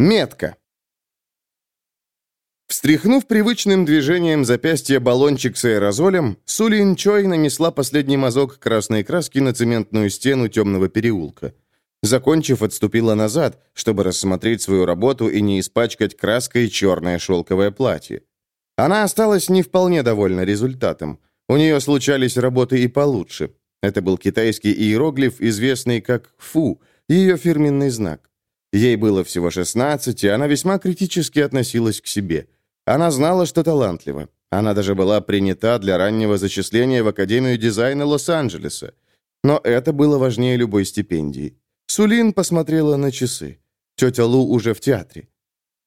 Метка. Встряхнув привычным движением запястья баллончик с аэрозолем, Сулин Чой нанесла последний мазок красной краски на цементную стену темного переулка. Закончив, отступила назад, чтобы рассмотреть свою работу и не испачкать краской черное шелковое платье. Она осталась не вполне довольна результатом. У нее случались работы и получше. Это был китайский иероглиф, известный как «фу», ее фирменный знак. Ей было всего 16, и она весьма критически относилась к себе – она знала, что талантлива. Она даже была принята для раннего зачисления в Академию дизайна Лос-Анджелеса. Но это было важнее любой стипендии. Сулин посмотрела на часы. Тетя Лу уже в театре.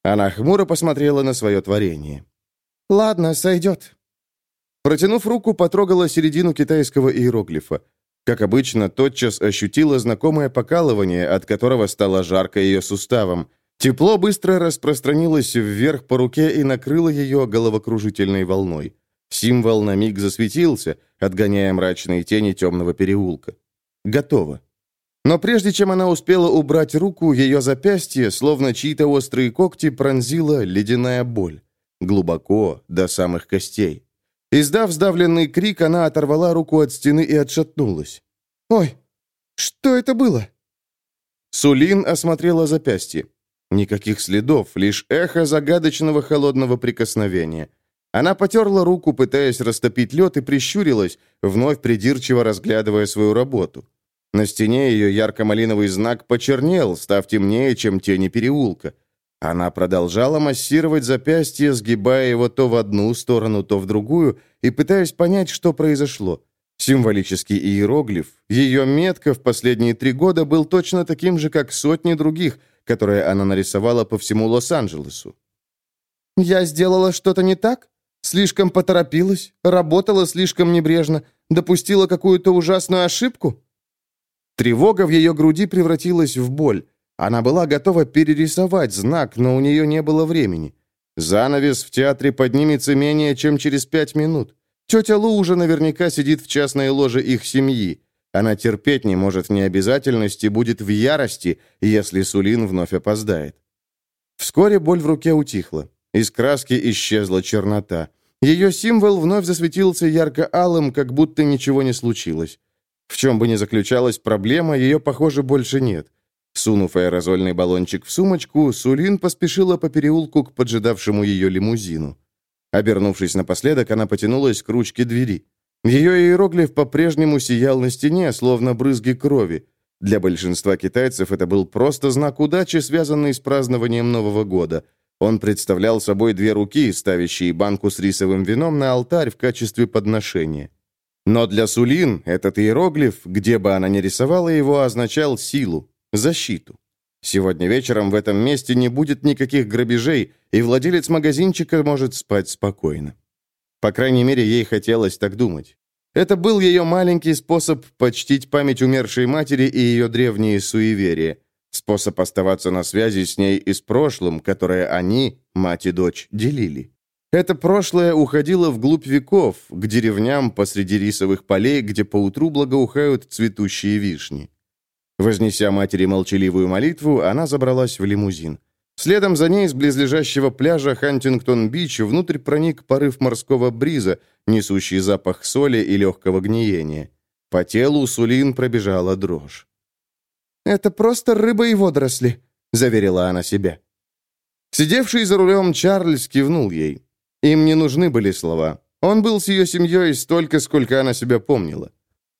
Она хмуро посмотрела на свое творение. «Ладно, сойдет». Протянув руку, потрогала середину китайского иероглифа. Как обычно, тотчас ощутила знакомое покалывание, от которого стало жарко ее суставом – Тепло быстро распространилось вверх по руке и накрыло ее головокружительной волной. Символ на миг засветился, отгоняя мрачные тени темного переулка. Готово. Но прежде чем она успела убрать руку, ее запястье, словно чьи-то острые когти, пронзила ледяная боль. Глубоко, до самых костей. Издав сдавленный крик, она оторвала руку от стены и отшатнулась. «Ой, что это было?» Сулин осмотрела запястье. Никаких следов, лишь эхо загадочного холодного прикосновения. Она потерла руку, пытаясь растопить лед, и прищурилась, вновь придирчиво разглядывая свою работу. На стене ее ярко-малиновый знак почернел, став темнее, чем тени переулка. Она продолжала массировать запястье, сгибая его то в одну сторону, то в другую, и пытаясь понять, что произошло. Символический иероглиф, ее метка в последние три года был точно таким же, как сотни других – которое она нарисовала по всему Лос-Анджелесу. «Я сделала что-то не так? Слишком поторопилась? Работала слишком небрежно? Допустила какую-то ужасную ошибку?» Тревога в ее груди превратилась в боль. Она была готова перерисовать знак, но у нее не было времени. Занавес в театре поднимется менее чем через пять минут. Тетя Лу уже наверняка сидит в частной ложе их семьи. Она терпеть не может необязательности, будет в ярости, если Сулин вновь опоздает. Вскоре боль в руке утихла. Из краски исчезла чернота. Ее символ вновь засветился ярко-алым, как будто ничего не случилось. В чем бы ни заключалась проблема, ее, похоже, больше нет. Сунув аэрозольный баллончик в сумочку, Сулин поспешила по переулку к поджидавшему ее лимузину. Обернувшись напоследок, она потянулась к ручке двери. Ее иероглиф по-прежнему сиял на стене, словно брызги крови. Для большинства китайцев это был просто знак удачи, связанный с празднованием Нового года. Он представлял собой две руки, ставящие банку с рисовым вином на алтарь в качестве подношения. Но для Сулин этот иероглиф, где бы она ни рисовала его, означал силу, защиту. Сегодня вечером в этом месте не будет никаких грабежей, и владелец магазинчика может спать спокойно. По крайней мере, ей хотелось так думать. Это был ее маленький способ почтить память умершей матери и ее древние суеверия. Способ оставаться на связи с ней и с прошлым, которое они, мать и дочь, делили. Это прошлое уходило вглубь веков, к деревням посреди рисовых полей, где поутру благоухают цветущие вишни. Вознеся матери молчаливую молитву, она забралась в лимузин. Следом за ней с близлежащего пляжа Хантингтон-Бич внутрь проник порыв морского бриза, несущий запах соли и легкого гниения. По телу Сулин пробежала дрожь. «Это просто рыба и водоросли», — заверила она себя. Сидевший за рулем Чарльз кивнул ей. Им не нужны были слова. Он был с ее семьей столько, сколько она себя помнила.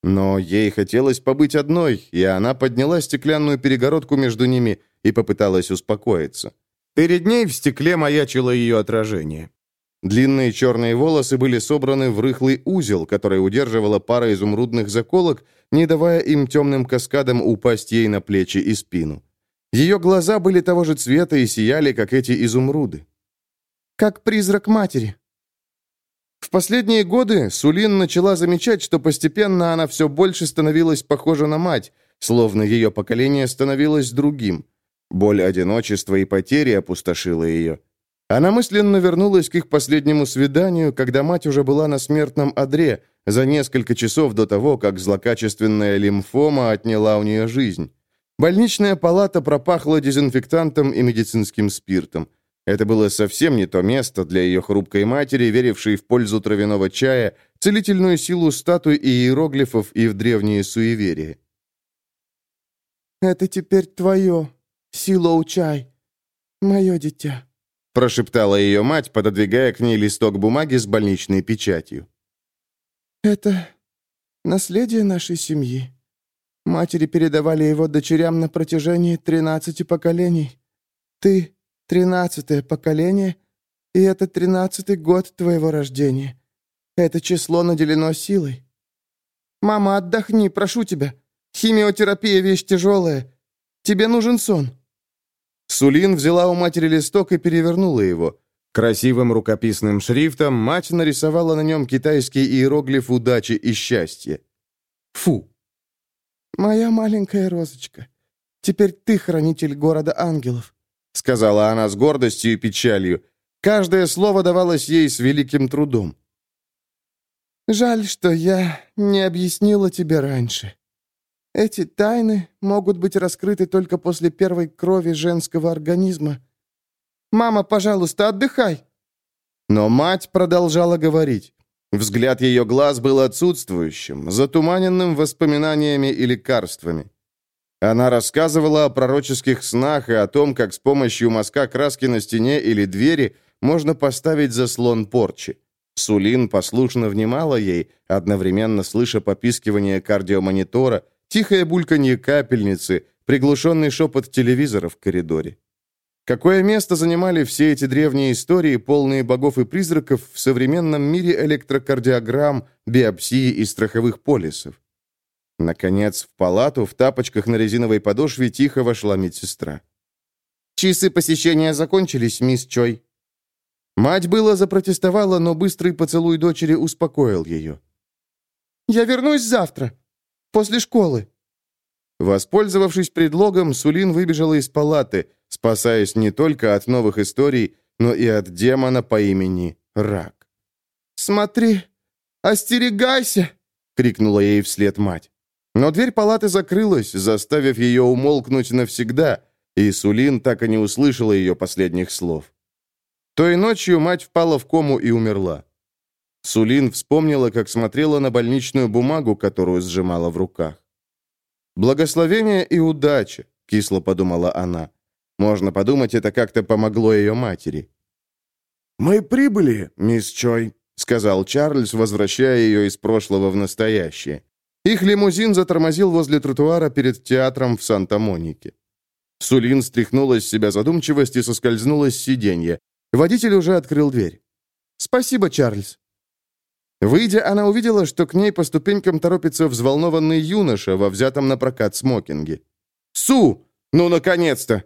Но ей хотелось побыть одной, и она подняла стеклянную перегородку между ними и попыталась успокоиться. Перед ней в стекле маячило ее отражение. Длинные черные волосы были собраны в рыхлый узел, который удерживала пара изумрудных заколок, не давая им темным каскадам упасть ей на плечи и спину. Ее глаза были того же цвета и сияли, как эти изумруды. «Как призрак матери», в последние годы Сулин начала замечать, что постепенно она все больше становилась похожа на мать, словно ее поколение становилось другим. Боль одиночества и потери опустошила ее. Она мысленно вернулась к их последнему свиданию, когда мать уже была на смертном одре, за несколько часов до того, как злокачественная лимфома отняла у нее жизнь. Больничная палата пропахла дезинфектантом и медицинским спиртом. Это было совсем не то место для ее хрупкой матери, верившей в пользу травяного чая, целительную силу статуй и иероглифов и в древние суеверия. «Это теперь твое, Силоу-чай, мое дитя», прошептала ее мать, пододвигая к ней листок бумаги с больничной печатью. «Это наследие нашей семьи. Матери передавали его дочерям на протяжении тринадцати поколений. Ты — тринадцатое поколение, и это тринадцатый год твоего рождения. Это число наделено силой. Мама, отдохни, прошу тебя. Химиотерапия — вещь тяжелая. Тебе нужен сон». Сулин взяла у матери листок и перевернула его. Красивым рукописным шрифтом мать нарисовала на нем китайский иероглиф удачи и счастья. Фу! «Моя маленькая розочка, теперь ты хранитель города ангелов», сказала она с гордостью и печалью. Каждое слово давалось ей с великим трудом. «Жаль, что я не объяснила тебе раньше. Эти тайны могут быть раскрыты только после первой крови женского организма. Мама, пожалуйста, отдыхай!» Но мать продолжала говорить. Взгляд ее глаз был отсутствующим, затуманенным воспоминаниями и лекарствами. Она рассказывала о пророческих снах и о том, как с помощью мазка краски на стене или двери можно поставить заслон порчи. Сулин послушно внимала ей, одновременно слыша попискивание кардиомонитора, тихое бульканье капельницы, приглушенный шепот телевизора в коридоре. Какое место занимали все эти древние истории, полные богов и призраков, в современном мире электрокардиограмм, биопсии и страховых полисов? Наконец, в палату, в тапочках на резиновой подошве, тихо вошла медсестра. «Часы посещения закончились, мисс Чой». Мать было запротестовала, но быстрый поцелуй дочери успокоил ее. «Я вернусь завтра, после школы». Воспользовавшись предлогом, Сулин выбежала из палаты, спасаясь не только от новых историй, но и от демона по имени Рак. «Смотри, остерегайся!» — крикнула ей вслед мать. Но дверь палаты закрылась, заставив ее умолкнуть навсегда, и Сулин так и не услышала ее последних слов. Той ночью мать впала в кому и умерла. Сулин вспомнила, как смотрела на больничную бумагу, которую сжимала в руках. «Благословение и удача», — кисло подумала она. Можно подумать, это как-то помогло ее матери. «Мы прибыли, мисс Чой», — сказал Чарльз, возвращая ее из прошлого в настоящее. Их лимузин затормозил возле тротуара перед театром в Санта-Монике. Сулин стряхнула с себя задумчивость и соскользнула с сиденья. Водитель уже открыл дверь. «Спасибо, Чарльз». Выйдя, она увидела, что к ней по ступенькам торопится взволнованный юноша во взятом на прокат смокинге. «Су! Ну, наконец-то!»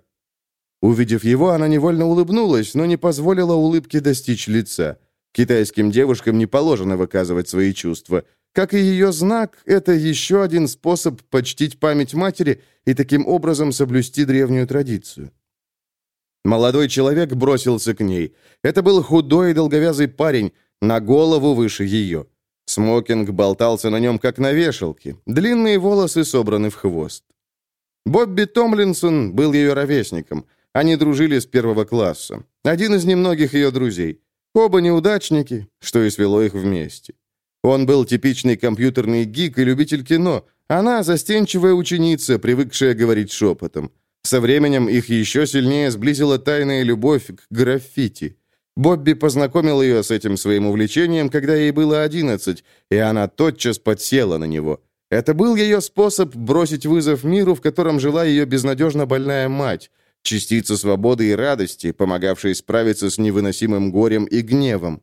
Увидев его, она невольно улыбнулась, но не позволила улыбке достичь лица. Китайским девушкам не положено выказывать свои чувства. Как и ее знак, это еще один способ почтить память матери и таким образом соблюсти древнюю традицию. Молодой человек бросился к ней. Это был худой и долговязый парень, на голову выше ее. Смокинг болтался на нем, как на вешалке. Длинные волосы собраны в хвост. Бобби Томлинсон был ее ровесником – они дружили с первого класса. Один из немногих ее друзей. Оба неудачники, что и свело их вместе. Он был типичный компьютерный гик и любитель кино. Она застенчивая ученица, привыкшая говорить шепотом. Со временем их еще сильнее сблизила тайная любовь к граффити. Бобби познакомил ее с этим своим увлечением, когда ей было 11, и она тотчас подсела на него. Это был ее способ бросить вызов миру, в котором жила ее безнадежно больная мать, частица свободы и радости, помогавшей справиться с невыносимым горем и гневом.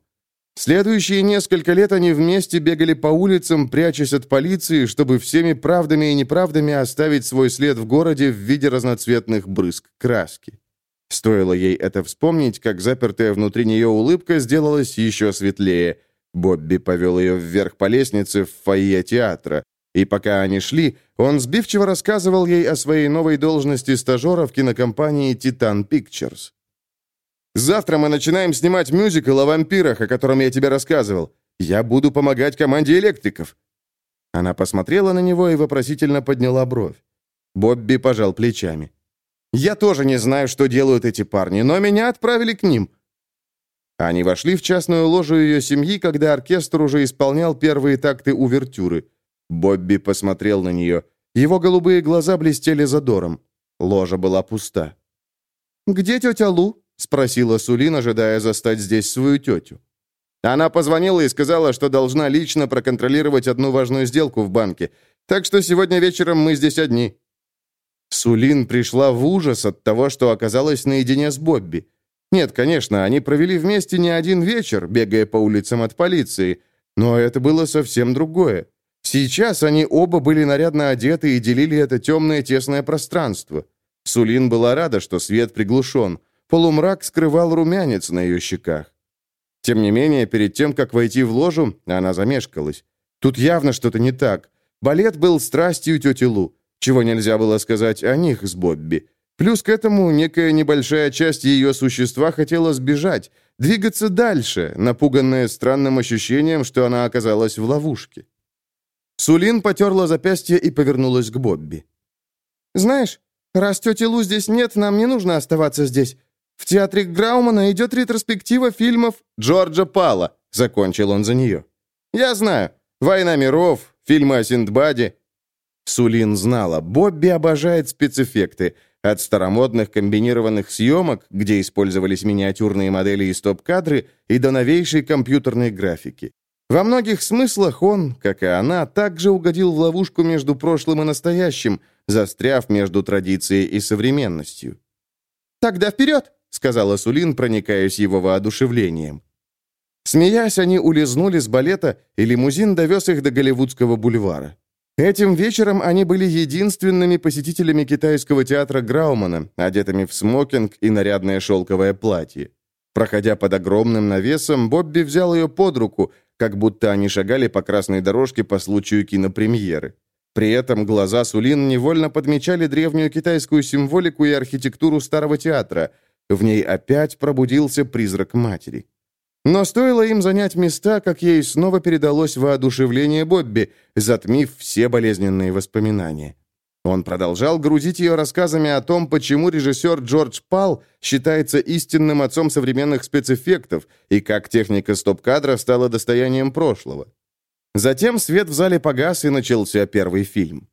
Следующие несколько лет они вместе бегали по улицам, прячась от полиции, чтобы всеми правдами и неправдами оставить свой след в городе в виде разноцветных брызг краски. Стоило ей это вспомнить, как запертая внутри нее улыбка сделалась еще светлее. Бобби повел ее вверх по лестнице в фойе театра, и пока они шли, он сбивчиво рассказывал ей о своей новой должности стажера в кинокомпании «Титан Pictures. «Завтра мы начинаем снимать мюзикл о вампирах, о котором я тебе рассказывал. Я буду помогать команде электриков». Она посмотрела на него и вопросительно подняла бровь. Бобби пожал плечами. «Я тоже не знаю, что делают эти парни, но меня отправили к ним». Они вошли в частную ложу ее семьи, когда оркестр уже исполнял первые такты увертюры. Бобби посмотрел на нее. Его голубые глаза блестели задором. Ложа была пуста. «Где тетя Лу?» — спросила Сулин, ожидая застать здесь свою тетю. Она позвонила и сказала, что должна лично проконтролировать одну важную сделку в банке. Так что сегодня вечером мы здесь одни». Сулин пришла в ужас от того, что оказалась наедине с Бобби. Нет, конечно, они провели вместе не один вечер, бегая по улицам от полиции, но это было совсем другое. Сейчас они оба были нарядно одеты и делили это темное тесное пространство. Сулин была рада, что свет приглушен. Полумрак скрывал румянец на ее щеках. Тем не менее, перед тем, как войти в ложу, она замешкалась. Тут явно что-то не так. Балет был страстью тети Лу, чего нельзя было сказать о них с Бобби. Плюс к этому некая небольшая часть ее существа хотела сбежать, двигаться дальше, напуганная странным ощущением, что она оказалась в ловушке. Сулин потерла запястье и повернулась к Бобби. «Знаешь, раз тети Лу здесь нет, нам не нужно оставаться здесь. В театре Граумана идет ретроспектива фильмов Джорджа Пала», — закончил он за нее. «Я знаю. «Война миров», фильмы о Синдбаде». Сулин знала, Бобби обожает спецэффекты. От старомодных комбинированных съемок, где использовались миниатюрные модели и стоп-кадры, и до новейшей компьютерной графики. Во многих смыслах он, как и она, также угодил в ловушку между прошлым и настоящим, застряв между традицией и современностью. «Тогда вперед!» Сказала Сулин, проникаясь его воодушевлением. Смеясь, они улизнули с балета, и лимузин довез их до Голливудского бульвара. Этим вечером они были единственными посетителями китайского театра Граумана, одетыми в смокинг и нарядное шелковое платье. Проходя под огромным навесом, Бобби взял ее под руку, как будто они шагали по красной дорожке по случаю кинопремьеры. При этом глаза Сулин невольно подмечали древнюю китайскую символику и архитектуру старого театра – в ней опять пробудился призрак матери. Но стоило им занять места, как ей снова передалось воодушевление Бобби, затмив все болезненные воспоминания. Он продолжал грузить ее рассказами о том, почему режиссер Джордж Пал считается истинным отцом современных спецэффектов и как техника стоп-кадра стала достоянием прошлого. Затем свет в зале погас, и начался первый фильм.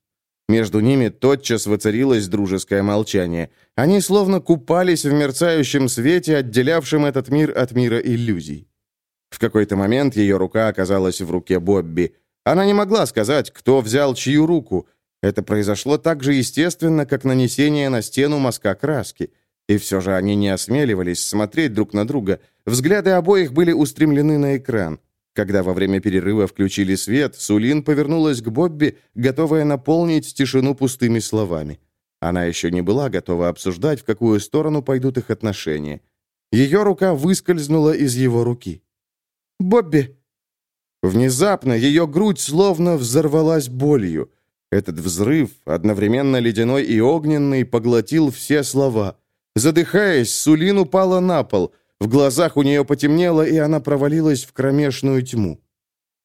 Между ними тотчас воцарилось дружеское молчание. Они словно купались в мерцающем свете, отделявшем этот мир от мира иллюзий. В какой-то момент ее рука оказалась в руке Бобби. Она не могла сказать, кто взял чью руку. Это произошло так же естественно, как нанесение на стену мазка краски. И все же они не осмеливались смотреть друг на друга. Взгляды обоих были устремлены на экран. Когда во время перерыва включили свет, Сулин повернулась к Бобби, готовая наполнить тишину пустыми словами. Она еще не была готова обсуждать, в какую сторону пойдут их отношения. Ее рука выскользнула из его руки. «Бобби!» Внезапно ее грудь словно взорвалась болью. Этот взрыв, одновременно ледяной и огненный, поглотил все слова. Задыхаясь, Сулин упала на пол — в глазах у нее потемнело, и она провалилась в кромешную тьму.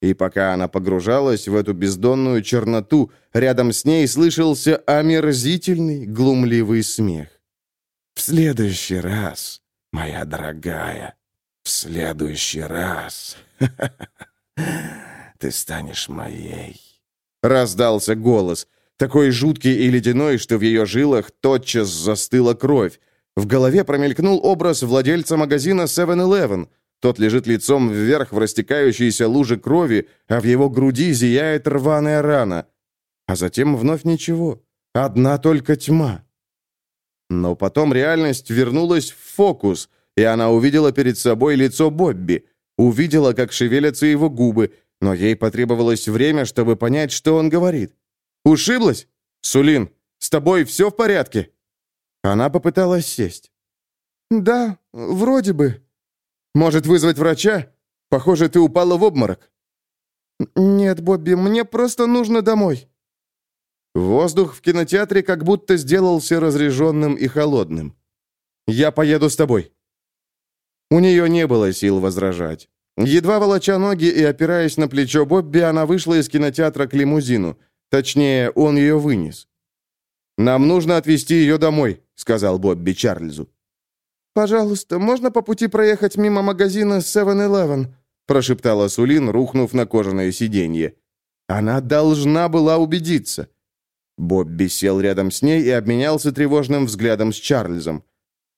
И пока она погружалась в эту бездонную черноту, рядом с ней слышался омерзительный, глумливый смех. «В следующий раз, моя дорогая, в следующий раз ты станешь моей». Раздался голос, такой жуткий и ледяной, что в ее жилах тотчас застыла кровь, в голове промелькнул образ владельца магазина 7-Eleven. Тот лежит лицом вверх в растекающейся луже крови, а в его груди зияет рваная рана. А затем вновь ничего. Одна только тьма. Но потом реальность вернулась в фокус, и она увидела перед собой лицо Бобби. Увидела, как шевелятся его губы, но ей потребовалось время, чтобы понять, что он говорит. «Ушиблась? Сулин, с тобой все в порядке?» Она попыталась сесть. «Да, вроде бы». «Может вызвать врача? Похоже, ты упала в обморок». «Нет, Бобби, мне просто нужно домой». Воздух в кинотеатре как будто сделался разреженным и холодным. «Я поеду с тобой». У нее не было сил возражать. Едва волоча ноги и опираясь на плечо Бобби, она вышла из кинотеатра к лимузину. Точнее, он ее вынес. «Нам нужно отвезти ее домой», — сказал Бобби Чарльзу. «Пожалуйста, можно по пути проехать мимо магазина 7-Eleven?» прошептала Сулин, рухнув на кожаное сиденье. Она должна была убедиться. Бобби сел рядом с ней и обменялся тревожным взглядом с Чарльзом.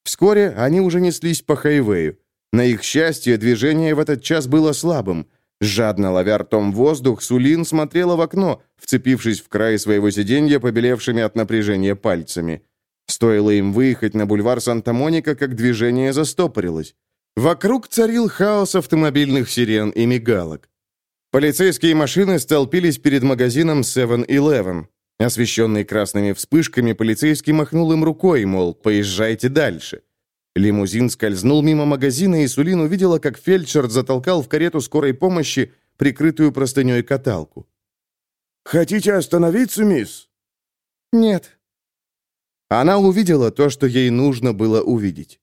Вскоре они уже неслись по хайвею. На их счастье, движение в этот час было слабым. Жадно ловя ртом воздух, Сулин смотрела в окно, вцепившись в край своего сиденья, побелевшими от напряжения пальцами. Стоило им выехать на бульвар Санта-Моника, как движение застопорилось. Вокруг царил хаос автомобильных сирен и мигалок. Полицейские машины столпились перед магазином 7-Eleven. Освещенный красными вспышками, полицейский махнул им рукой, мол, поезжайте дальше. Лимузин скользнул мимо магазина, и Сулин увидела, как фельдшер затолкал в карету скорой помощи прикрытую простыней каталку. «Хотите остановиться, мисс?» «Нет». Она увидела то, что ей нужно было увидеть.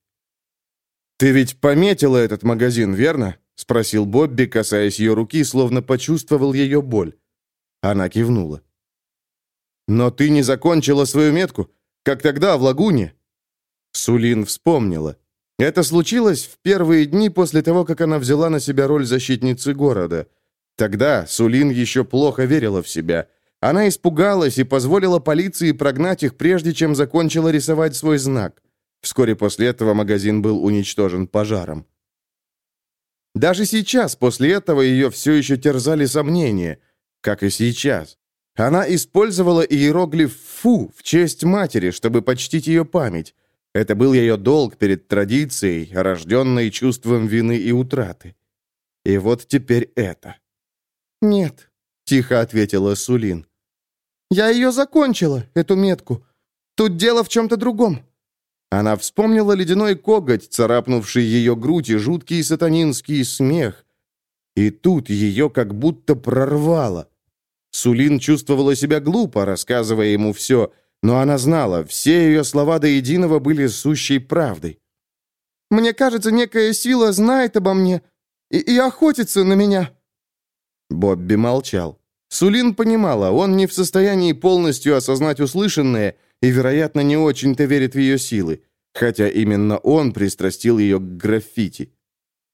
«Ты ведь пометила этот магазин, верно?» — спросил Бобби, касаясь ее руки, словно почувствовал ее боль. Она кивнула. «Но ты не закончила свою метку, как тогда в лагуне?» Сулин вспомнила. Это случилось в первые дни после того, как она взяла на себя роль защитницы города. Тогда Сулин еще плохо верила в себя. Она испугалась и позволила полиции прогнать их, прежде чем закончила рисовать свой знак. Вскоре после этого магазин был уничтожен пожаром. Даже сейчас, после этого, ее все еще терзали сомнения, как и сейчас. Она использовала иероглиф «фу» в честь матери, чтобы почтить ее память. Это был ее долг перед традицией, рожденной чувством вины и утраты. И вот теперь это. «Нет», — тихо ответила Сулин. «Я ее закончила, эту метку. Тут дело в чем-то другом. Она вспомнила ледяной коготь, царапнувший ее грудь, и жуткий сатанинский смех. И тут ее как будто прорвало. Сулин чувствовала себя глупо, рассказывая ему все, но она знала, все ее слова до единого были сущей правдой. «Мне кажется, некая сила знает обо мне и, и охотится на меня». Бобби молчал. Сулин понимала, он не в состоянии полностью осознать услышанное и, вероятно, не очень-то верит в ее силы, хотя именно он пристрастил ее к граффити.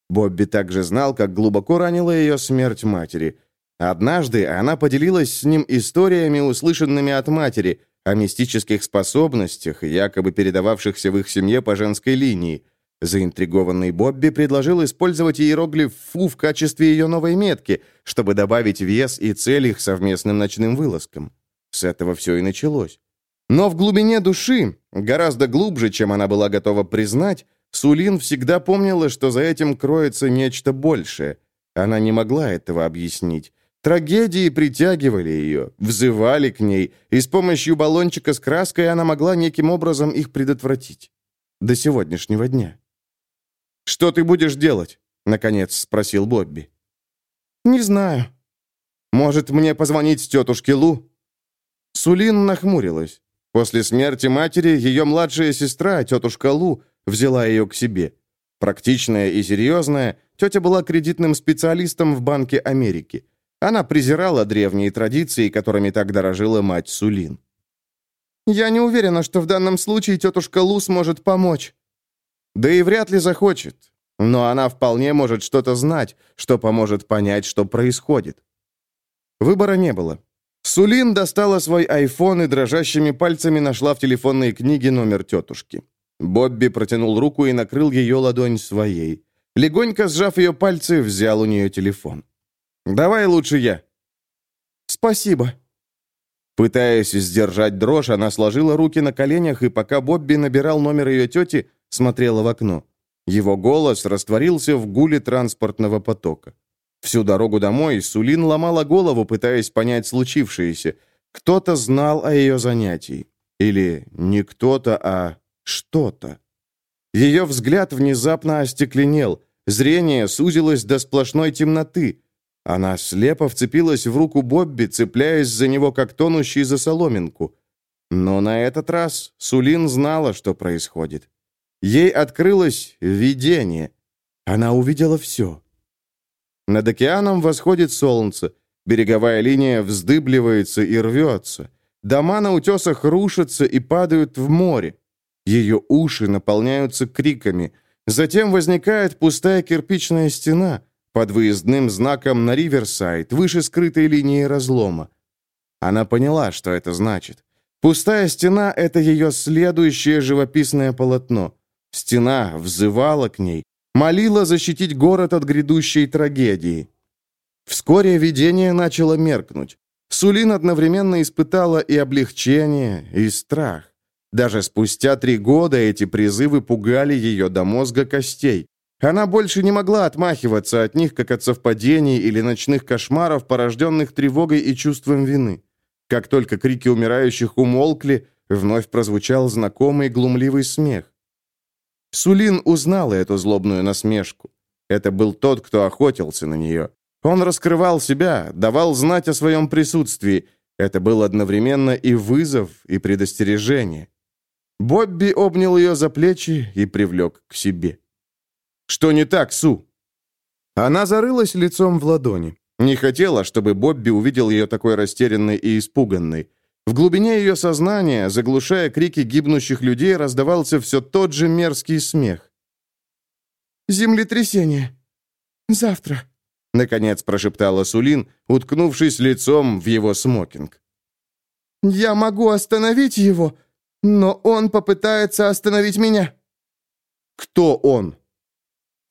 Бобби также знал, как глубоко ранила ее смерть матери. Однажды она поделилась с ним историями, услышанными от матери, о мистических способностях, якобы передававшихся в их семье по женской линии. Заинтригованный Бобби предложил использовать иероглиф «фу» в качестве ее новой метки, чтобы добавить вес и цель их совместным ночным вылазкам. С этого все и началось. Но в глубине души, гораздо глубже, чем она была готова признать, Сулин всегда помнила, что за этим кроется нечто большее. Она не могла этого объяснить. Трагедии притягивали ее, взывали к ней, и с помощью баллончика с краской она могла неким образом их предотвратить. До сегодняшнего дня. «Что ты будешь делать?» — наконец спросил Бобби. «Не знаю». «Может, мне позвонить тетушке Лу?» Сулин нахмурилась. После смерти матери ее младшая сестра, тетушка Лу, взяла ее к себе. Практичная и серьезная, тетя была кредитным специалистом в Банке Америки. Она презирала древние традиции, которыми так дорожила мать Сулин. «Я не уверена, что в данном случае тетушка Лу сможет помочь». Да и вряд ли захочет. Но она вполне может что-то знать, что поможет понять, что происходит. Выбора не было. Сулин достала свой айфон и дрожащими пальцами нашла в телефонной книге номер тетушки. Бобби протянул руку и накрыл ее ладонь своей. Легонько сжав ее пальцы, взял у нее телефон. «Давай лучше я». «Спасибо». Пытаясь сдержать дрожь, она сложила руки на коленях, и пока Бобби набирал номер ее тети, смотрела в окно. Его голос растворился в гуле транспортного потока. Всю дорогу домой Сулин ломала голову, пытаясь понять случившееся. Кто-то знал о ее занятии. Или не кто-то, а что-то. Ее взгляд внезапно остекленел. Зрение сузилось до сплошной темноты. Она слепо вцепилась в руку Бобби, цепляясь за него, как тонущий за соломинку. Но на этот раз Сулин знала, что происходит. Ей открылось видение. Она увидела все. Над океаном восходит солнце, береговая линия вздыбливается и рвется. Дома на утесах рушатся и падают в море. Ее уши наполняются криками. Затем возникает пустая кирпичная стена под выездным знаком на Риверсайд, выше скрытой линии разлома. Она поняла, что это значит. Пустая стена — это ее следующее живописное полотно. Стена взывала к ней, молила защитить город от грядущей трагедии. Вскоре видение начало меркнуть. Сулин одновременно испытала и облегчение, и страх. Даже спустя три года эти призывы пугали ее до мозга костей. Она больше не могла отмахиваться от них, как от совпадений или ночных кошмаров, порожденных тревогой и чувством вины. Как только крики умирающих умолкли, вновь прозвучал знакомый глумливый смех. Сулин узнала эту злобную насмешку. Это был тот, кто охотился на нее. Он раскрывал себя, давал знать о своем присутствии. Это был одновременно и вызов, и предостережение. Бобби обнял ее за плечи и привлек к себе. «Что не так, Су?» Она зарылась лицом в ладони. Не хотела, чтобы Бобби увидел ее такой растерянной и испуганной. В глубине ее сознания, заглушая крики гибнущих людей, раздавался все тот же мерзкий смех. «Землетрясение. Завтра», — наконец прошептала Сулин, уткнувшись лицом в его смокинг. «Я могу остановить его, но он попытается остановить меня». «Кто он?»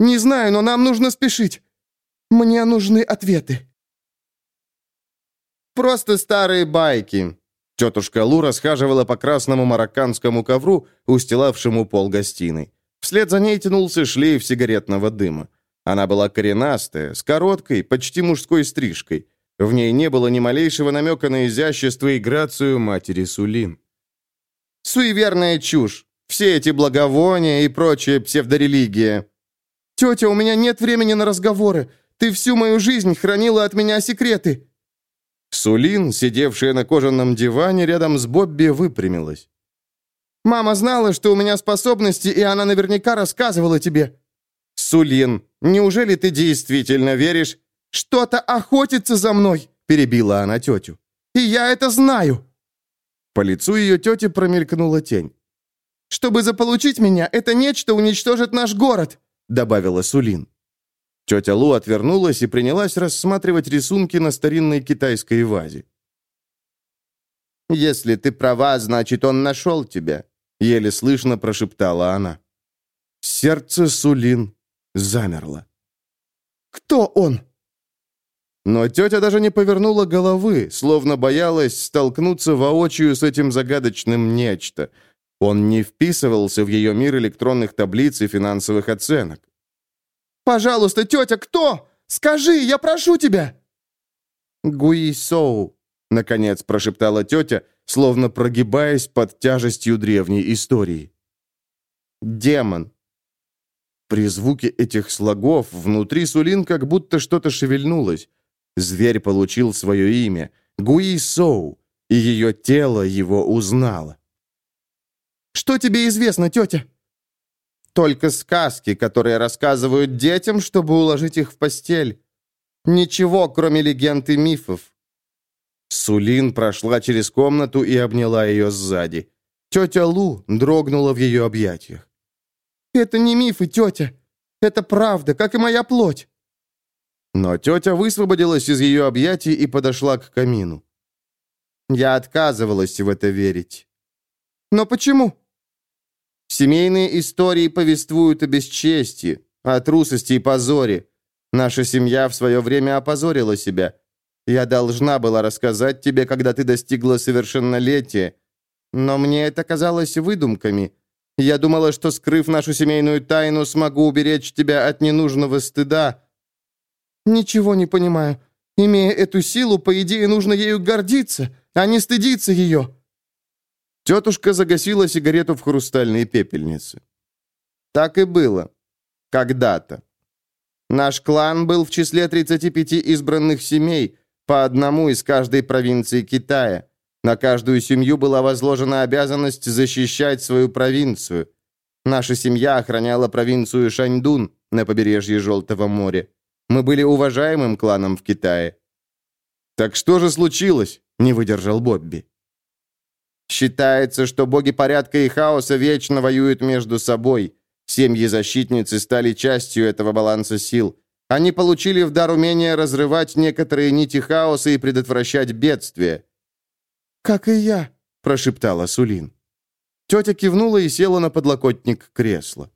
«Не знаю, но нам нужно спешить. Мне нужны ответы». «Просто старые байки». Тетушка Лу расхаживала по красному марокканскому ковру, устилавшему пол гостиной. Вслед за ней тянулся шлейф сигаретного дыма. Она была коренастая, с короткой, почти мужской стрижкой. В ней не было ни малейшего намека на изящество и грацию матери Сулин. «Суеверная чушь! Все эти благовония и прочая псевдорелигия!» «Тетя, у меня нет времени на разговоры. Ты всю мою жизнь хранила от меня секреты!» Сулин, сидевшая на кожаном диване рядом с Бобби, выпрямилась. «Мама знала, что у меня способности, и она наверняка рассказывала тебе». «Сулин, неужели ты действительно веришь?» «Что-то охотится за мной», — перебила она тетю. «И я это знаю». По лицу ее тети промелькнула тень. «Чтобы заполучить меня, это нечто уничтожит наш город», — добавила Сулин. Тетя Лу отвернулась и принялась рассматривать рисунки на старинной китайской вазе. «Если ты права, значит, он нашел тебя», — еле слышно прошептала она. Сердце Сулин замерло. «Кто он?» Но тетя даже не повернула головы, словно боялась столкнуться воочию с этим загадочным нечто. Он не вписывался в ее мир электронных таблиц и финансовых оценок. Пожалуйста, тетя, кто? Скажи, я прошу тебя!» «Гуи Соу», — наконец прошептала тетя, словно прогибаясь под тяжестью древней истории. «Демон». При звуке этих слогов внутри Сулин как будто что-то шевельнулось. Зверь получил свое имя — Гуи Соу, и ее тело его узнало. «Что тебе известно, тетя?» Только сказки, которые рассказывают детям, чтобы уложить их в постель. Ничего, кроме легенд и мифов. Сулин прошла через комнату и обняла ее сзади. Тетя Лу дрогнула в ее объятиях. «Это не мифы, тетя. Это правда, как и моя плоть». Но тетя высвободилась из ее объятий и подошла к камину. Я отказывалась в это верить. «Но почему?» Семейные истории повествуют о бесчестии, о трусости и позоре. Наша семья в свое время опозорила себя. Я должна была рассказать тебе, когда ты достигла совершеннолетия. Но мне это казалось выдумками. Я думала, что, скрыв нашу семейную тайну, смогу уберечь тебя от ненужного стыда. Ничего не понимаю. Имея эту силу, по идее, нужно ею гордиться, а не стыдиться ее. Тетушка загасила сигарету в хрустальной пепельнице. Так и было. Когда-то. Наш клан был в числе 35 избранных семей, по одному из каждой провинции Китая. На каждую семью была возложена обязанность защищать свою провинцию. Наша семья охраняла провинцию Шаньдун на побережье Желтого моря. Мы были уважаемым кланом в Китае. «Так что же случилось?» — не выдержал Бобби. Считается, что боги порядка и хаоса вечно воюют между собой. Семьи защитницы стали частью этого баланса сил. Они получили в дар умение разрывать некоторые нити хаоса и предотвращать бедствия. «Как и я», — прошептала Сулин. Тетя кивнула и села на подлокотник кресла.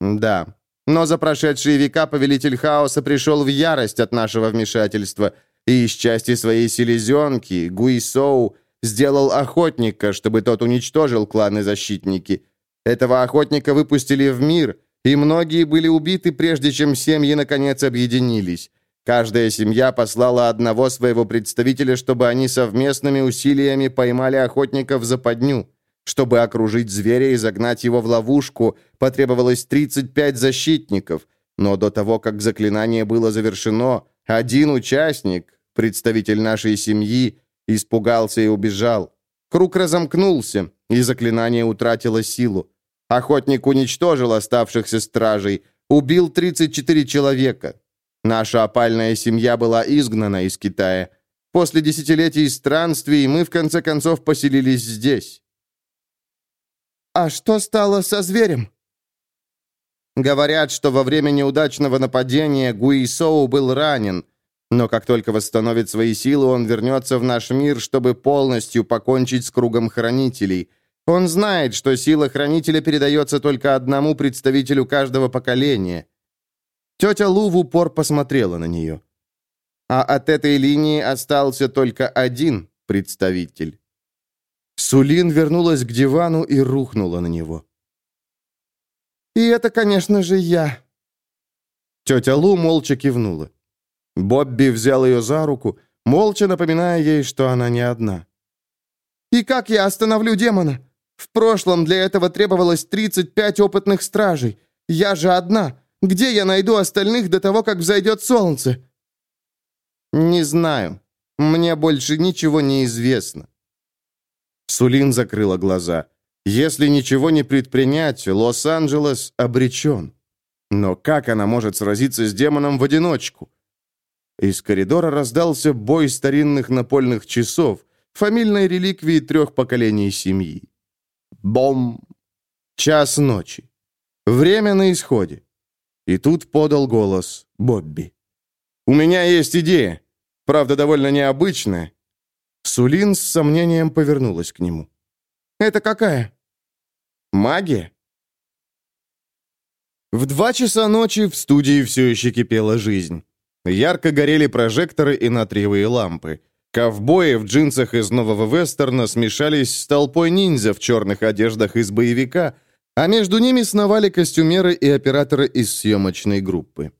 «Да, но за прошедшие века повелитель хаоса пришел в ярость от нашего вмешательства, и из части своей селезенки, Гуисоу, сделал охотника, чтобы тот уничтожил кланы-защитники. Этого охотника выпустили в мир, и многие были убиты, прежде чем семьи наконец объединились. Каждая семья послала одного своего представителя, чтобы они совместными усилиями поймали охотника в западню. Чтобы окружить зверя и загнать его в ловушку, потребовалось 35 защитников. Но до того, как заклинание было завершено, один участник, представитель нашей семьи, испугался и убежал. Круг разомкнулся, и заклинание утратило силу. Охотник уничтожил оставшихся стражей, убил 34 человека. Наша опальная семья была изгнана из Китая. После десятилетий странствий мы в конце концов поселились здесь. «А что стало со зверем?» Говорят, что во время неудачного нападения Гуисоу был ранен, но как только восстановит свои силы, он вернется в наш мир, чтобы полностью покончить с кругом хранителей – он знает, что сила хранителя передается только одному представителю каждого поколения. Тетя Лу в упор посмотрела на нее. А от этой линии остался только один представитель. Сулин вернулась к дивану и рухнула на него. «И это, конечно же, я». Тетя Лу молча кивнула. Бобби взял ее за руку, молча напоминая ей, что она не одна. «И как я остановлю демона? В прошлом для этого требовалось 35 опытных стражей. Я же одна. Где я найду остальных до того, как взойдет солнце?» «Не знаю. Мне больше ничего не известно». Сулин закрыла глаза. «Если ничего не предпринять, Лос-Анджелес обречен. Но как она может сразиться с демоном в одиночку?» Из коридора раздался бой старинных напольных часов, фамильной реликвии трех поколений семьи. Бом! Час ночи. Время на исходе. И тут подал голос Бобби. «У меня есть идея. Правда, довольно необычная». Сулин с сомнением повернулась к нему. «Это какая?» «Магия». В два часа ночи в студии все еще кипела жизнь. Ярко горели прожекторы и натриевые лампы. Ковбои в джинсах из нового вестерна смешались с толпой ниндзя в черных одеждах из боевика, а между ними сновали костюмеры и операторы из съемочной группы.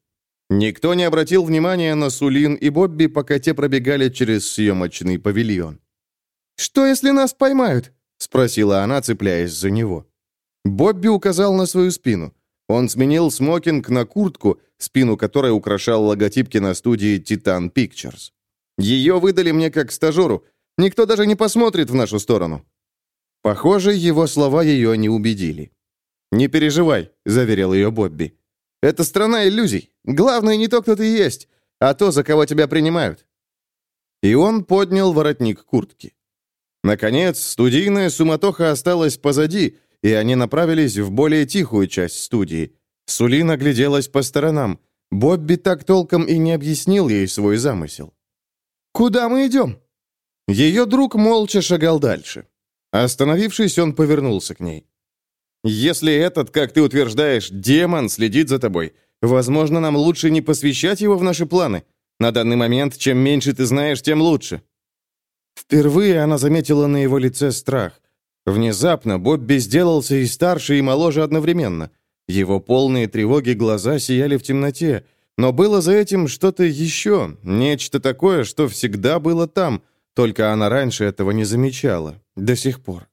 Никто не обратил внимания на Сулин и Бобби, пока те пробегали через съемочный павильон. «Что, если нас поймают?» — спросила она, цепляясь за него. Бобби указал на свою спину. Он сменил смокинг на куртку, спину которой украшал логотип киностудии «Титан Pictures. Ее выдали мне как стажеру. Никто даже не посмотрит в нашу сторону». Похоже, его слова ее не убедили. «Не переживай», — заверил ее Бобби. «Это страна иллюзий. Главное не то, кто ты есть, а то, за кого тебя принимают». И он поднял воротник куртки. Наконец, студийная суматоха осталась позади, и они направились в более тихую часть студии. Сулин огляделась по сторонам. Бобби так толком и не объяснил ей свой замысел. «Куда мы идем?» Ее друг молча шагал дальше. Остановившись, он повернулся к ней. «Если этот, как ты утверждаешь, демон следит за тобой, возможно, нам лучше не посвящать его в наши планы. На данный момент, чем меньше ты знаешь, тем лучше». Впервые она заметила на его лице страх. Внезапно Бобби сделался и старше, и моложе одновременно. Его полные тревоги глаза сияли в темноте, но было за этим что-то еще, нечто такое, что всегда было там, только она раньше этого не замечала, до сих пор.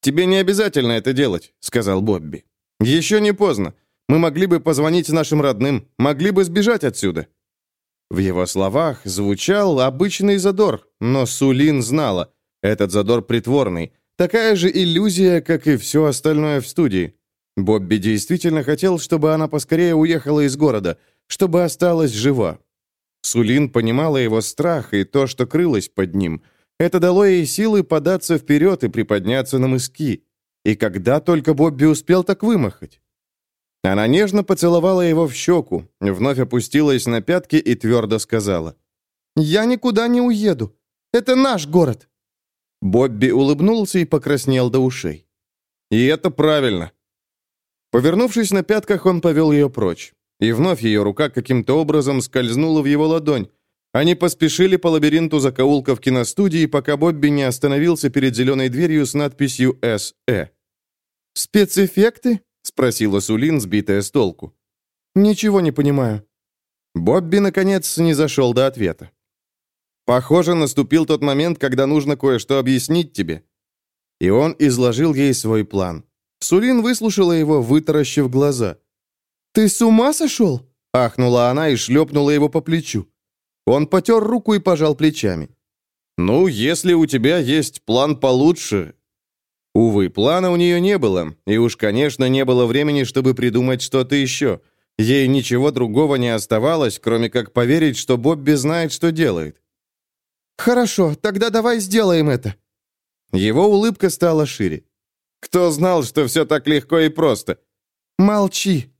«Тебе не обязательно это делать», — сказал Бобби. «Еще не поздно. Мы могли бы позвонить нашим родным, могли бы сбежать отсюда». В его словах звучал обычный задор, но Сулин знала, этот задор притворный, такая же иллюзия, как и все остальное в студии. Бобби действительно хотел, чтобы она поскорее уехала из города — чтобы осталась жива. Сулин понимала его страх и то, что крылось под ним. Это дало ей силы податься вперед и приподняться на мыски. И когда только Бобби успел так вымахать? Она нежно поцеловала его в щеку, вновь опустилась на пятки и твердо сказала. «Я никуда не уеду. Это наш город». Бобби улыбнулся и покраснел до ушей. «И это правильно». Повернувшись на пятках, он повел ее прочь. И вновь ее рука каким-то образом скользнула в его ладонь. Они поспешили по лабиринту закоулков киностудии, пока Бобби не остановился перед зеленой дверью с надписью «СЭ». «Спецэффекты?» — спросила Сулин, сбитая с толку. «Ничего не понимаю». Бобби, наконец, не зашел до ответа. «Похоже, наступил тот момент, когда нужно кое-что объяснить тебе». И он изложил ей свой план. Сулин выслушала его, вытаращив глаза. «Ты с ума сошел?» — ахнула она и шлепнула его по плечу. Он потер руку и пожал плечами. «Ну, если у тебя есть план получше, Увы, плана у нее не было, и уж, конечно, не было времени, чтобы придумать что-то еще. Ей ничего другого не оставалось, кроме как поверить, что Бобби знает, что делает. «Хорошо, тогда давай сделаем это». Его улыбка стала шире. «Кто знал, что все так легко и просто?» «Молчи».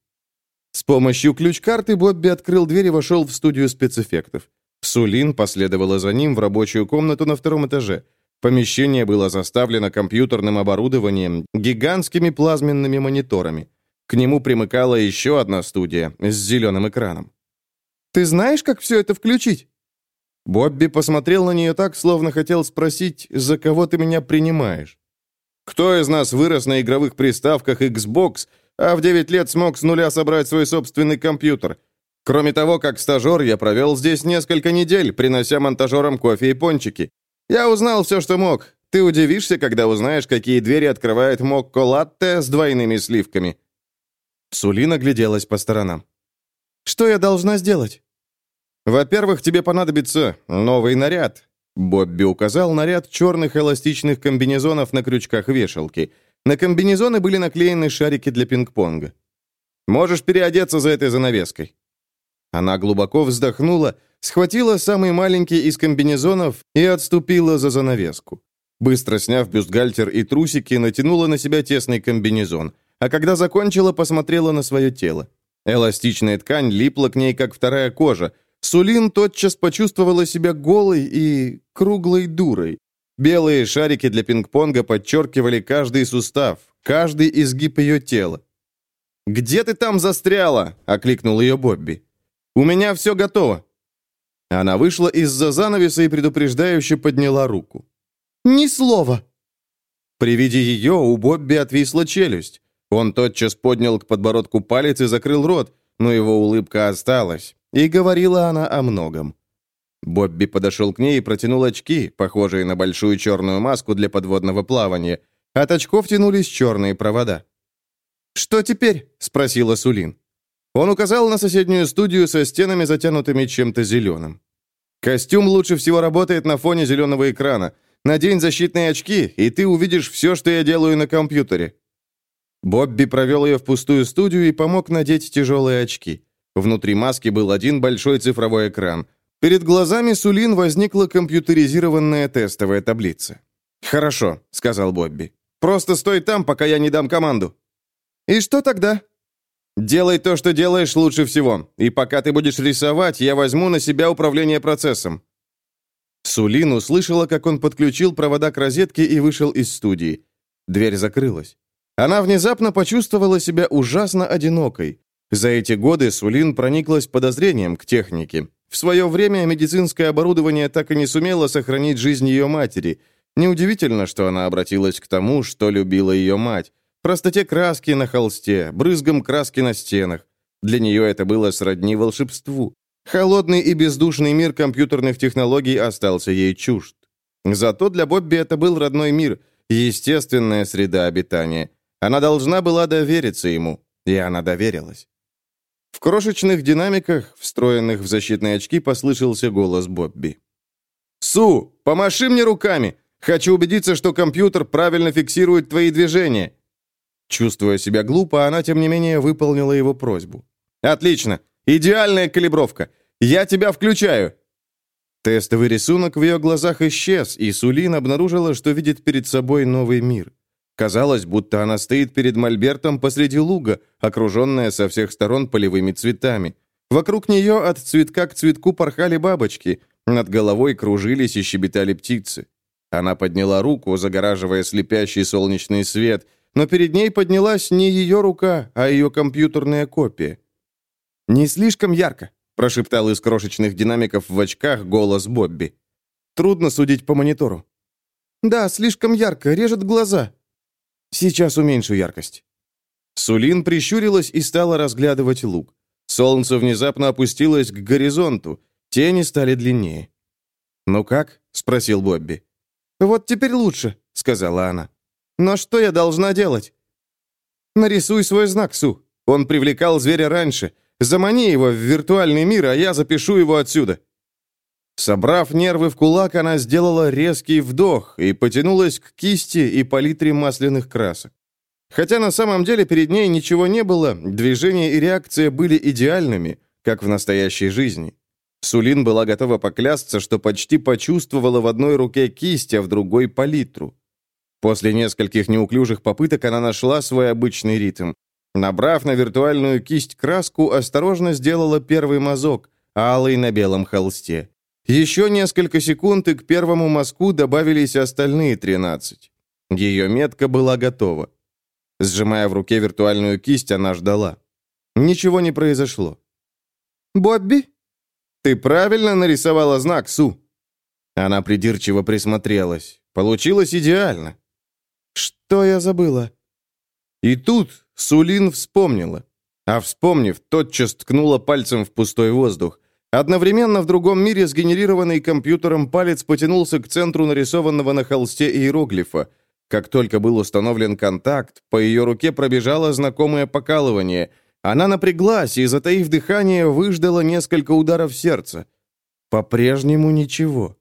С помощью ключ-карты Бобби открыл дверь и вошел в студию спецэффектов. Сулин последовала за ним в рабочую комнату на втором этаже. Помещение было заставлено компьютерным оборудованием, гигантскими плазменными мониторами. К нему примыкала еще одна студия с зеленым экраном. «Ты знаешь, как все это включить?» Бобби посмотрел на нее так, словно хотел спросить, за кого ты меня принимаешь. Кто из нас вырос на игровых приставках Xbox, а в 9 лет смог с нуля собрать свой собственный компьютер? Кроме того, как стажер, я провел здесь несколько недель, принося монтажерам кофе и пончики. Я узнал все, что мог. Ты удивишься, когда узнаешь, какие двери открывает мокко-латте с двойными сливками». Сулина гляделась по сторонам. «Что я должна сделать?» «Во-первых, тебе понадобится новый наряд». Бобби указал на ряд черных эластичных комбинезонов на крючках вешалки. На комбинезоны были наклеены шарики для пинг-понга. «Можешь переодеться за этой занавеской». Она глубоко вздохнула, схватила самый маленький из комбинезонов и отступила за занавеску. Быстро сняв бюстгальтер и трусики, натянула на себя тесный комбинезон, а когда закончила, посмотрела на свое тело. Эластичная ткань липла к ней, как вторая кожа. Сулин тотчас почувствовала себя голой и круглой дурой. Белые шарики для пинг-понга подчеркивали каждый сустав, каждый изгиб ее тела. «Где ты там застряла?» — окликнул ее Бобби. «У меня все готово». Она вышла из-за занавеса и предупреждающе подняла руку. «Ни слова!» При виде ее у Бобби отвисла челюсть. Он тотчас поднял к подбородку палец и закрыл рот, но его улыбка осталась, и говорила она о многом. Бобби подошел к ней и протянул очки, похожие на большую черную маску для подводного плавания. От очков тянулись черные провода. «Что теперь?» — спросила Сулин. Он указал на соседнюю студию со стенами, затянутыми чем-то зеленым. «Костюм лучше всего работает на фоне зеленого экрана. Надень защитные очки, и ты увидишь все, что я делаю на компьютере». Бобби провел ее в пустую студию и помог надеть тяжелые очки. Внутри маски был один большой цифровой экран. Перед глазами Сулин возникла компьютеризированная тестовая таблица. «Хорошо», — сказал Бобби. «Просто стой там, пока я не дам команду». «И что тогда?» Делай то, что делаешь лучше всего. И пока ты будешь рисовать, я возьму на себя управление процессом». Сулин услышала, как он подключил провода к розетке и вышел из студии. Дверь закрылась. Она внезапно почувствовала себя ужасно одинокой. За эти годы Сулин прониклась подозрением к технике. В свое время медицинское оборудование так и не сумело сохранить жизнь ее матери. Неудивительно, что она обратилась к тому, что любила ее мать. Простоте краски на холсте, брызгом краски на стенах. Для нее это было сродни волшебству. Холодный и бездушный мир компьютерных технологий остался ей чужд. Зато для Бобби это был родной мир, естественная среда обитания. Она должна была довериться ему, и она доверилась. В крошечных динамиках, встроенных в защитные очки, послышался голос Бобби. «Су, помаши мне руками! Хочу убедиться, что компьютер правильно фиксирует твои движения!» Чувствуя себя глупо, она, тем не менее, выполнила его просьбу. «Отлично! Идеальная калибровка! Я тебя включаю!» Тестовый рисунок в ее глазах исчез, и Сулин обнаружила, что видит перед собой новый мир. Казалось, будто она стоит перед мольбертом посреди луга, окруженная со всех сторон полевыми цветами. Вокруг нее от цветка к цветку порхали бабочки, над головой кружились и щебетали птицы. Она подняла руку, загораживая слепящий солнечный свет, но перед ней поднялась не ее рука, а ее компьютерная копия. «Не слишком ярко», — прошептал из крошечных динамиков в очках голос Бобби. «Трудно судить по монитору». «Да, слишком ярко, режет глаза». «Сейчас уменьшу яркость». Сулин прищурилась и стала разглядывать луг. Солнце внезапно опустилось к горизонту, тени стали длиннее. «Ну как?» — спросил Бобби. «Вот теперь лучше», — сказала она. «Но что я должна делать?» «Нарисуй свой знак, Су. Он привлекал зверя раньше. Замани его в виртуальный мир, а я запишу его отсюда». Собрав нервы в кулак, она сделала резкий вдох и потянулась к кисти и палитре масляных красок. Хотя на самом деле перед ней ничего не было, движения и реакция были идеальными, как в настоящей жизни. Сулин была готова поклясться, что почти почувствовала в одной руке кисть, а в другой палитру. После нескольких неуклюжих попыток она нашла свой обычный ритм. Набрав на виртуальную кисть краску, осторожно сделала первый мазок, алый на белом холсте. Еще несколько секунд, и к первому мазку добавились остальные 13. Ее метка была готова. Сжимая в руке виртуальную кисть, она ждала. Ничего не произошло. «Бобби?» «Ты правильно нарисовала знак, Су?» Она придирчиво присмотрелась. Получилось идеально. «Что я забыла?» И тут Сулин вспомнила. А вспомнив, тотчас ткнула пальцем в пустой воздух. Одновременно в другом мире сгенерированный компьютером палец потянулся к центру нарисованного на холсте иероглифа. Как только был установлен контакт, по ее руке пробежало знакомое покалывание – она напряглась и, затаив дыхание, выждала несколько ударов сердца. По-прежнему ничего.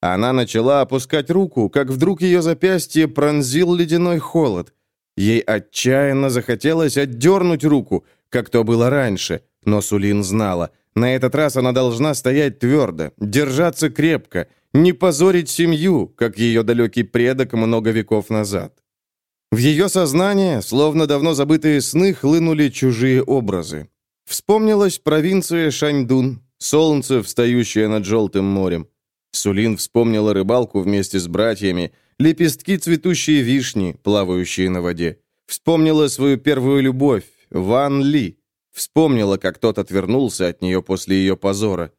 Она начала опускать руку, как вдруг ее запястье пронзил ледяной холод. Ей отчаянно захотелось отдернуть руку, как то было раньше, но Сулин знала, на этот раз она должна стоять твердо, держаться крепко, не позорить семью, как ее далекий предок много веков назад. В ее сознание, словно давно забытые сны, хлынули чужие образы. Вспомнилась провинция Шаньдун, солнце, встающее над желтым морем. Сулин вспомнила рыбалку вместе с братьями, лепестки цветущие вишни, плавающие на воде. Вспомнила свою первую любовь, Ван Ли. Вспомнила, как тот отвернулся от нее после ее позора.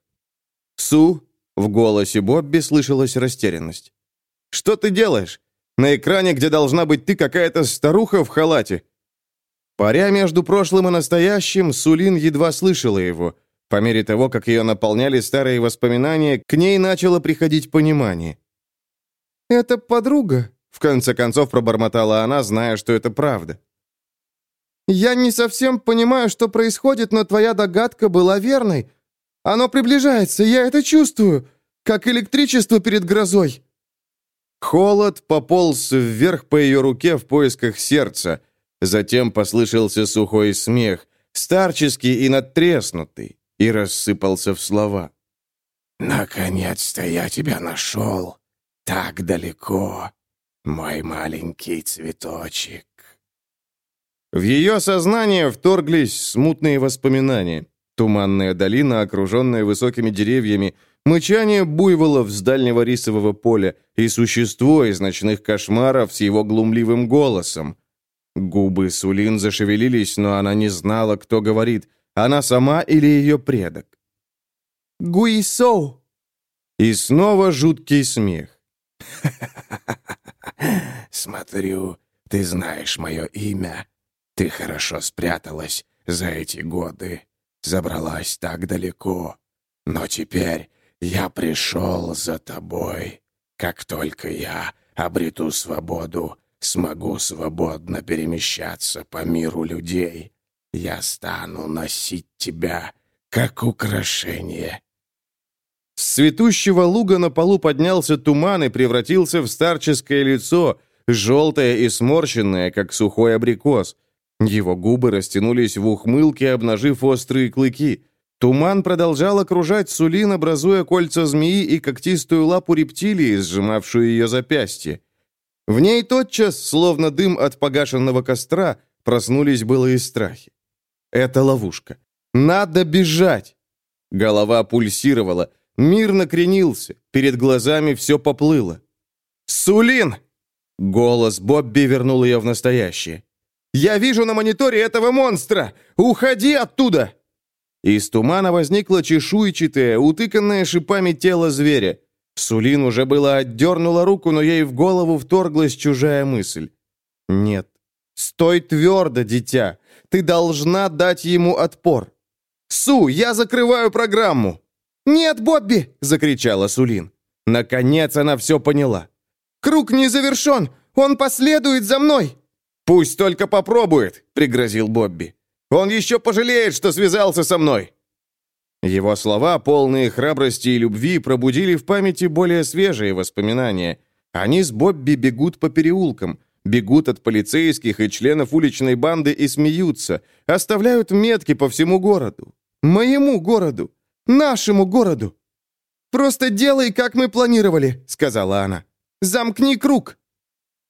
«Су!» — в голосе Бобби слышалась растерянность. «Что ты делаешь? На экране, где должна быть ты, какая-то старуха в халате». Паря между прошлым и настоящим, Сулин едва слышала его. По мере того, как ее наполняли старые воспоминания, к ней начало приходить понимание. «Это подруга», — в конце концов пробормотала она, зная, что это правда. «Я не совсем понимаю, что происходит, но твоя догадка была верной. Оно приближается, я это чувствую, как электричество перед грозой». Холод пополз вверх по ее руке в поисках сердца. Затем послышался сухой смех, старческий и надтреснутый, и рассыпался в слова. «Наконец-то я тебя нашел. Так далеко, мой маленький цветочек». В ее сознание вторглись смутные воспоминания. Туманная долина, окруженная высокими деревьями, мычание буйволов с дальнего рисового поля и существо из ночных кошмаров с его глумливым голосом. Губы Сулин зашевелились, но она не знала, кто говорит, она сама или ее предок. «Гуисоу!» И снова жуткий смех. «Смотрю, ты знаешь мое имя. Ты хорошо спряталась за эти годы, забралась так далеко. Но теперь я пришел за тобой. Как только я обрету свободу, смогу свободно перемещаться по миру людей, я стану носить тебя как украшение». С цветущего луга на полу поднялся туман и превратился в старческое лицо, желтое и сморщенное, как сухой абрикос. Его губы растянулись в ухмылке, обнажив острые клыки. Туман продолжал окружать Сулин, образуя кольца змеи и когтистую лапу рептилии, сжимавшую ее запястье. В ней тотчас, словно дым от погашенного костра, проснулись былые страхи. Это ловушка. Надо бежать! Голова пульсировала, мир накренился, перед глазами все поплыло. «Сулин!» Голос Бобби вернул ее в настоящее. «Я вижу на мониторе этого монстра! Уходи оттуда!» Из тумана возникло чешуйчатое, утыканное шипами тело зверя. Сулин уже было отдернула руку, но ей в голову вторглась чужая мысль. «Нет. Стой твердо, дитя. Ты должна дать ему отпор». «Су, я закрываю программу!» «Нет, Бобби!» — закричала Сулин. Наконец она все поняла. «Круг не завершен! Он последует за мной!» «Пусть только попробует!» — пригрозил Бобби. Он еще пожалеет, что связался со мной!» Его слова, полные храбрости и любви, пробудили в памяти более свежие воспоминания. Они с Бобби бегут по переулкам, бегут от полицейских и членов уличной банды и смеются, оставляют метки по всему городу. Моему городу! Нашему городу! «Просто делай, как мы планировали», — сказала она. «Замкни круг».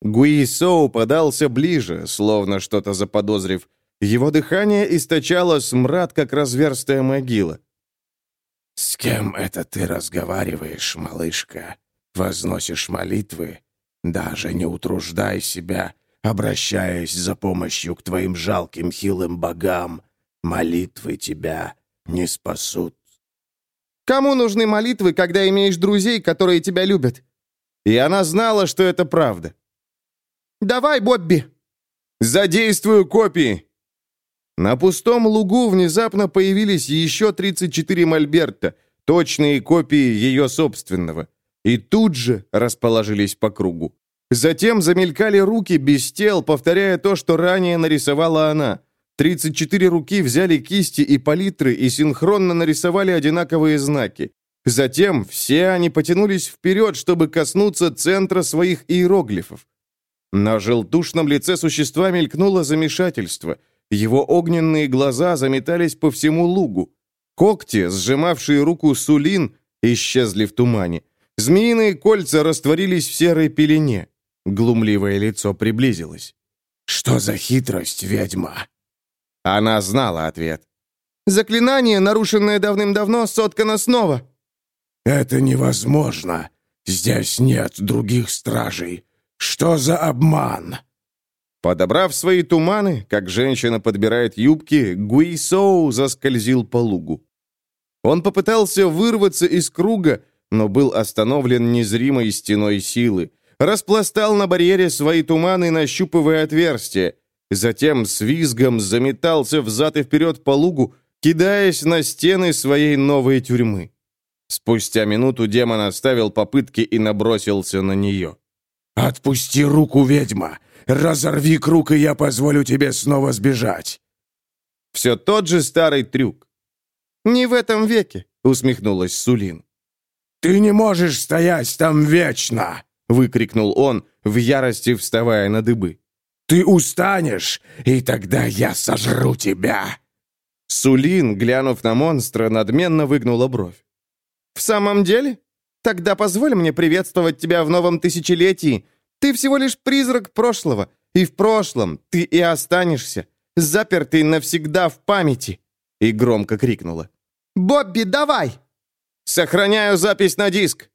Гуи Соу подался ближе, словно что-то заподозрив. Его дыхание источало смрад, как разверстая могила. «С кем это ты разговариваешь, малышка? Возносишь молитвы? Даже не утруждай себя, обращаясь за помощью к твоим жалким хилым богам. Молитвы тебя не спасут». «Кому нужны молитвы, когда имеешь друзей, которые тебя любят?» И она знала, что это правда. «Давай, Бобби!» «Задействую копии!» На пустом лугу внезапно появились еще 34 мольберта, точные копии ее собственного. И тут же расположились по кругу. Затем замелькали руки без тел, повторяя то, что ранее нарисовала она. 34 руки взяли кисти и палитры и синхронно нарисовали одинаковые знаки. Затем все они потянулись вперед, чтобы коснуться центра своих иероглифов. На желтушном лице существа мелькнуло замешательство – его огненные глаза заметались по всему лугу. Когти, сжимавшие руку Сулин, исчезли в тумане. Змеиные кольца растворились в серой пелене. Глумливое лицо приблизилось. «Что за хитрость, ведьма?» Она знала ответ. «Заклинание, нарушенное давным-давно, соткано снова». «Это невозможно. Здесь нет других стражей. Что за обман?» Подобрав свои туманы, как женщина подбирает юбки, Гуисоу заскользил по лугу. Он попытался вырваться из круга, но был остановлен незримой стеной силы. Распластал на барьере свои туманы, нащупывая отверстие. Затем с визгом заметался взад и вперед по лугу, кидаясь на стены своей новой тюрьмы. Спустя минуту демон оставил попытки и набросился на нее. «Отпусти руку, ведьма! Разорви круг, и я позволю тебе снова сбежать!» Все тот же старый трюк. «Не в этом веке», — усмехнулась Сулин. «Ты не можешь стоять там вечно!» — выкрикнул он, в ярости вставая на дыбы. «Ты устанешь, и тогда я сожру тебя!» Сулин, глянув на монстра, надменно выгнула бровь. «В самом деле? Тогда позволь мне приветствовать тебя в новом тысячелетии ты всего лишь призрак прошлого, и в прошлом ты и останешься, запертый навсегда в памяти!» И громко крикнула. «Бобби, давай!» «Сохраняю запись на диск!»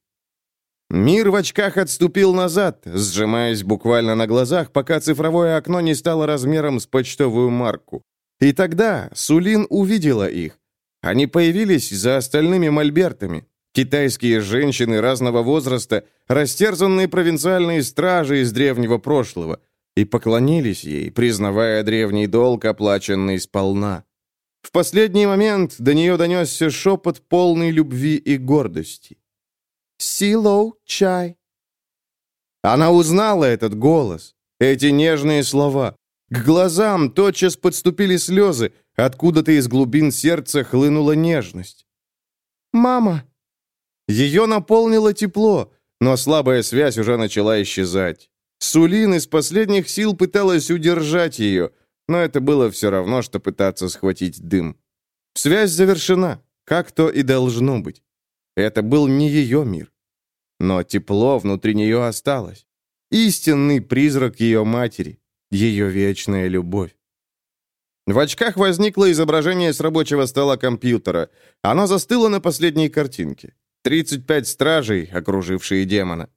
Мир в очках отступил назад, сжимаясь буквально на глазах, пока цифровое окно не стало размером с почтовую марку. И тогда Сулин увидела их. Они появились за остальными мольбертами, Китайские женщины разного возраста, растерзанные провинциальные стражи из древнего прошлого, и поклонились ей, признавая древний долг, оплаченный сполна. В последний момент до нее донесся шепот полной любви и гордости. «Силоу чай». Она узнала этот голос, эти нежные слова. К глазам тотчас подступили слезы, откуда-то из глубин сердца хлынула нежность. «Мама», ее наполнило тепло, но слабая связь уже начала исчезать. Сулин из последних сил пыталась удержать ее, но это было все равно, что пытаться схватить дым. Связь завершена, как то и должно быть. Это был не ее мир. Но тепло внутри нее осталось. Истинный призрак ее матери, ее вечная любовь. В очках возникло изображение с рабочего стола компьютера. Оно застыло на последней картинке. 35 стражей, окружившие демона.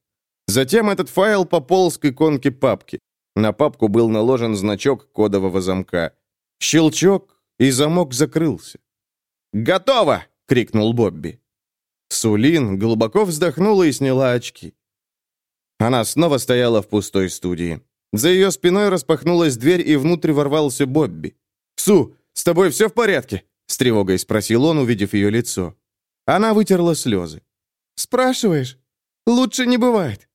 Затем этот файл пополз к иконке папки. На папку был наложен значок кодового замка. Щелчок, и замок закрылся. «Готово!» — крикнул Бобби. Сулин глубоко вздохнула и сняла очки. Она снова стояла в пустой студии. За ее спиной распахнулась дверь, и внутрь ворвался Бобби. «Су, с тобой все в порядке?» — с тревогой спросил он, увидев ее лицо. Она вытерла слезы. «Спрашиваешь? Лучше не бывает».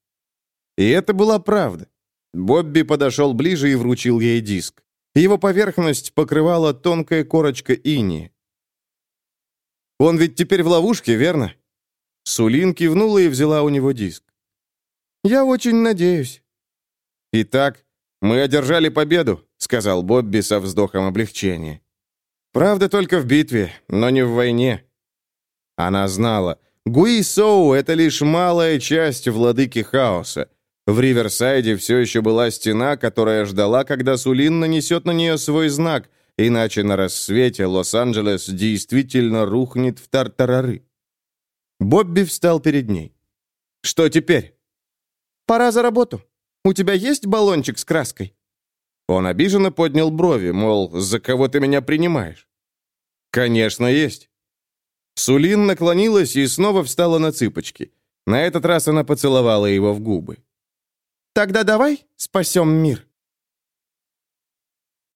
И это была правда. Бобби подошел ближе и вручил ей диск. Его поверхность покрывала тонкая корочка ини. «Он ведь теперь в ловушке, верно?» Сулин кивнула и взяла у него диск. «Я очень надеюсь». «Итак, мы одержали победу», — сказал Бобби со вздохом облегчения. «Правда, только в битве, но не в войне». Она знала, Гуи Соу — это лишь малая часть владыки хаоса. В Риверсайде все еще была стена, которая ждала, когда Сулин нанесет на нее свой знак, иначе на рассвете Лос-Анджелес действительно рухнет в тартарары. Бобби встал перед ней. «Что теперь?» «Пора за работу. У тебя есть баллончик с краской?» Он обиженно поднял брови, мол, за кого ты меня принимаешь? «Конечно, есть». Сулин наклонилась и снова встала на цыпочки. На этот раз она поцеловала его в губы. «Тогда давай спасем мир».